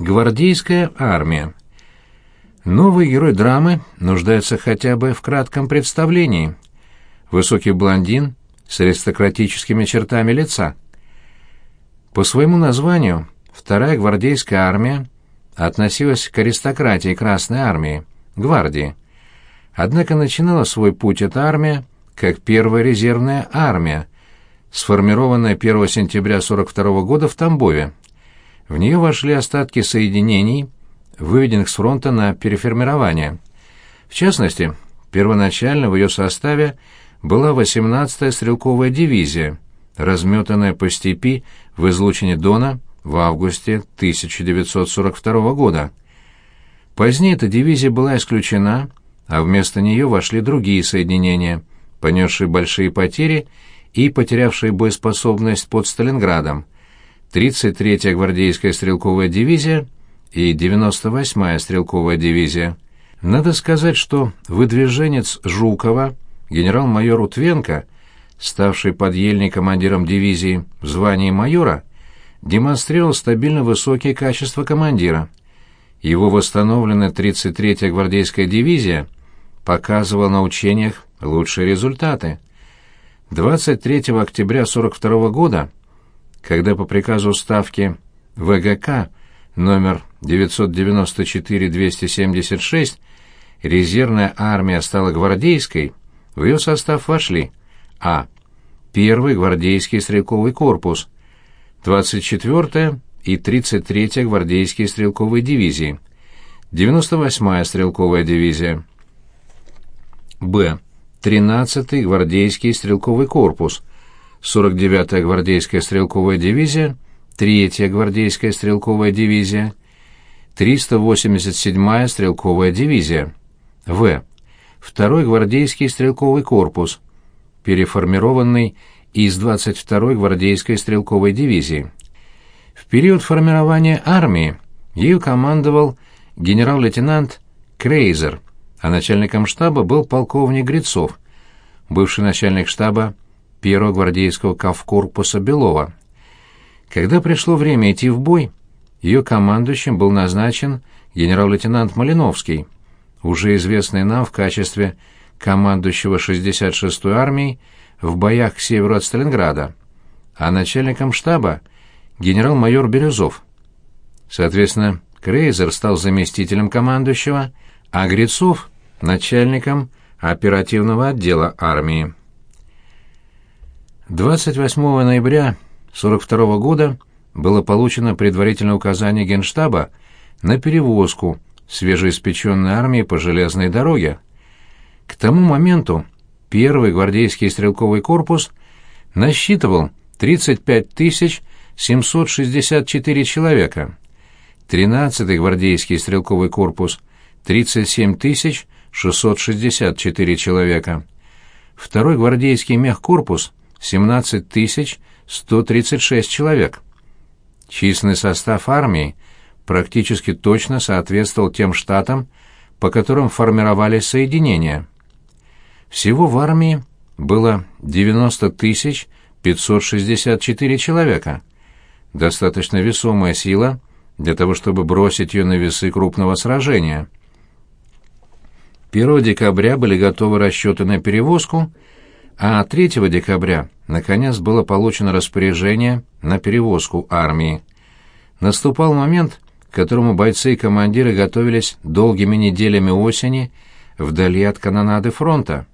Гвардейская армия. Новый герой драмы нуждается хотя бы в кратком представлении. Высокий блондин с аристократическими чертами лица. По своему названию Вторая гвардейская армия относилась к аристократии Красной армии, гвардии. Однако начинала свой путь эта армия как первая резервная армия, сформированная 1 сентября 1942 года в Тамбове. В нее вошли остатки соединений, выведенных с фронта на переформирование. В частности, первоначально в ее составе была 18-я стрелковая дивизия, разметанная по степи в излучине Дона в августе 1942 года. Позднее эта дивизия была исключена, а вместо нее вошли другие соединения, понесшие большие потери и потерявшие боеспособность под Сталинградом. 33-я гвардейская стрелковая дивизия и 98-я стрелковая дивизия. Надо сказать, что выдвиженец Жукова, генерал-майор Утвенко, ставший под ельной командиром дивизии в звании майора, демонстрировал стабильно высокие качества командира. Его восстановленная 33-я гвардейская дивизия показывала на учениях лучшие результаты. 23 октября 1942 года, когда по приказу Ставки ВГК номер 994-276 резервная армия стала гвардейской, в ее состав вошли А. Первый гвардейский стрелковый корпус – 24-я и 33-я гвардейские стрелковые дивизии, 98-я стрелковая дивизия, Б. 13-й гвардейский стрелковый корпус, 49-я гвардейская стрелковая дивизия, 3-я гвардейская стрелковая дивизия, 387-я стрелковая дивизия, В. 2-й гвардейский стрелковый корпус, переформированный из 22-й гвардейской стрелковой дивизии. В период формирования армии ею командовал генерал-лейтенант Крейзер, а начальником штаба был полковник Грицов, бывший начальник штаба 1-го гвардейского кавкорпуса Белова. Когда пришло время идти в бой, ее командующим был назначен генерал-лейтенант Малиновский, уже известный нам в качестве командующего 66-й армией в боях к северу от Сталинграда, а начальником штаба генерал-майор Бирюзов. Соответственно, Крейзер стал заместителем командующего, а Грицов — начальником оперативного отдела армии. 28 ноября 1942 года было получено предварительное указание Генштаба на перевозку свежеиспеченной армии по железной дороге. К тому моменту Первый гвардейский стрелковый корпус насчитывал 35 764 человека. 13-й гвардейский стрелковый корпус – 37 664 человека. Второй гвардейский мехкорпус – 17 136 человек. Численный состав армии практически точно соответствовал тем штатам, по которым формировались соединения. Всего в армии было 90 тысяч 564 человека. Достаточно весомая сила для того, чтобы бросить ее на весы крупного сражения. 1 декабря были готовы расчеты на перевозку, а 3 декабря, наконец, было получено распоряжение на перевозку армии. Наступал момент, к которому бойцы и командиры готовились долгими неделями осени вдали от канонады фронта.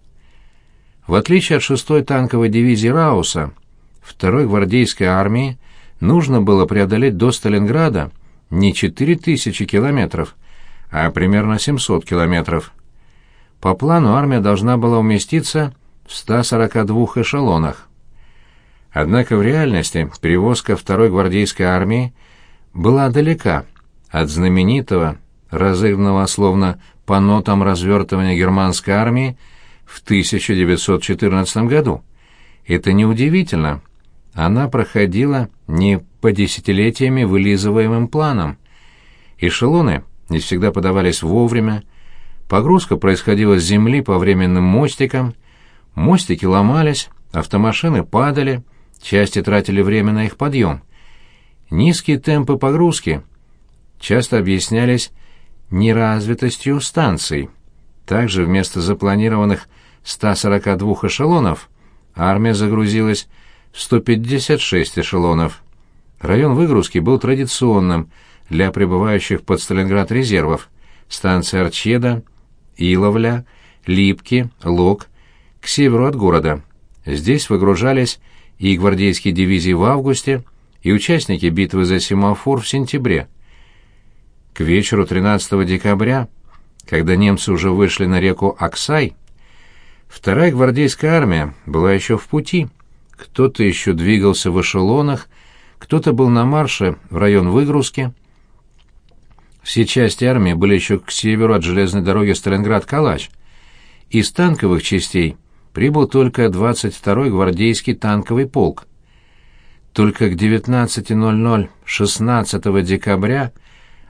В отличие от 6-й танковой дивизии Рауса, 2-й гвардейской армии нужно было преодолеть до Сталинграда не 4000 километров, а примерно 700 километров. По плану армия должна была уместиться в 142 эшелонах. Однако в реальности перевозка 2-й гвардейской армии была далека от знаменитого, разыгранного словно по нотам развертывания германской армии в 1914 году. Это неудивительно. Она проходила не по десятилетиями вылизываемым планам. Эшелоны не всегда подавались вовремя, погрузка происходила с земли по временным мостикам, мостики ломались, автомашины падали, части тратили время на их подъем. Низкие темпы погрузки часто объяснялись неразвитостью станций. Также вместо запланированных 142 эшелонов армия загрузилась в 156 эшелонов. Район выгрузки был традиционным для прибывающих под Сталинград резервов. Станции Арчеда, Иловля, Липки, Лог, к северу от города. Здесь выгружались и гвардейские дивизии в августе, и участники битвы за Семафор в сентябре. К вечеру 13 декабря, когда немцы уже вышли на реку Аксай, вторая гвардейская армия была еще в пути. Кто-то еще двигался в эшелонах, кто-то был на марше в район выгрузки. Все части армии были еще к северу от железной дороги Сталинград-Калач. Из танковых частей прибыл только 22-й гвардейский танковый полк. Только к 19.00 16 декабря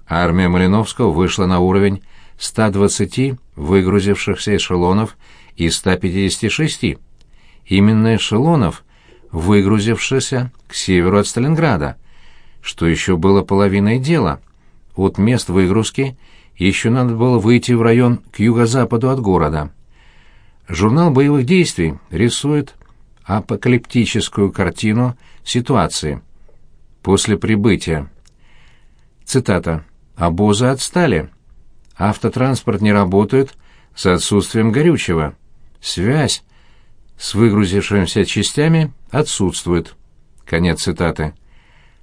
армия Малиновского вышла на уровень 120 выгрузившихся эшелонов из 156. Именно эшелонов, выгрузившихся к северу от Сталинграда, что еще было половиной дела. От мест выгрузки еще надо было выйти в район к юго-западу от города. Журнал боевых действий рисует апокалиптическую картину ситуации. После прибытия. Цитата. «Обозы отстали. Автотранспорт не работает с отсутствием горючего. Связь с выгрузившимися частями отсутствует». Конец цитаты.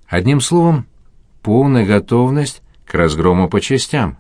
Одним словом, полная готовность к разгрому по частям.